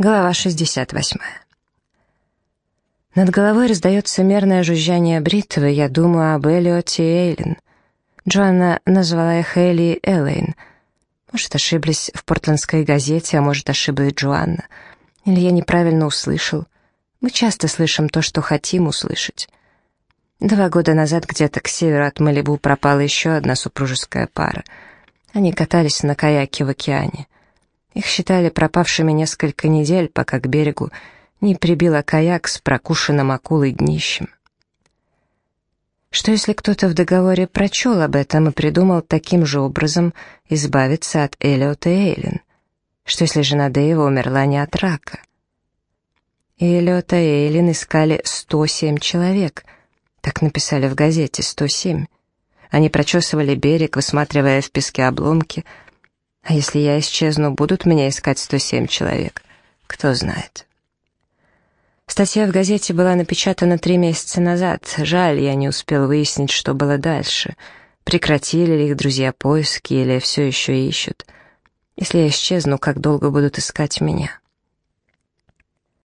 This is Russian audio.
Глава 68. Над головой раздается мерное жужжание бритвы, я думаю об Эллиоте и Эйлин. Джоанна назвала их Элли и Элейн. Может, ошиблись в портландской газете, а может, ошиблась Джоанна. Или я неправильно услышал. Мы часто слышим то, что хотим услышать. Два года назад где-то к северу от Малибу пропала еще одна супружеская пара. Они катались на каяке в океане. Их считали пропавшими несколько недель, пока к берегу не прибило каяк с прокушенным акулой днищем. Что если кто-то в договоре прочел об этом и придумал таким же образом избавиться от Эллиота и Эйлин? Что если жена Дэйва умерла не от рака? Эллиота и Эйлин искали 107 человек. Так написали в газете, 107. Они прочесывали берег, высматривая в песке обломки, а если я исчезну, будут меня искать 107 человек? Кто знает. Статья в газете была напечатана три месяца назад. Жаль, я не успел выяснить, что было дальше. Прекратили ли их друзья поиски или все еще ищут. Если я исчезну, как долго будут искать меня?»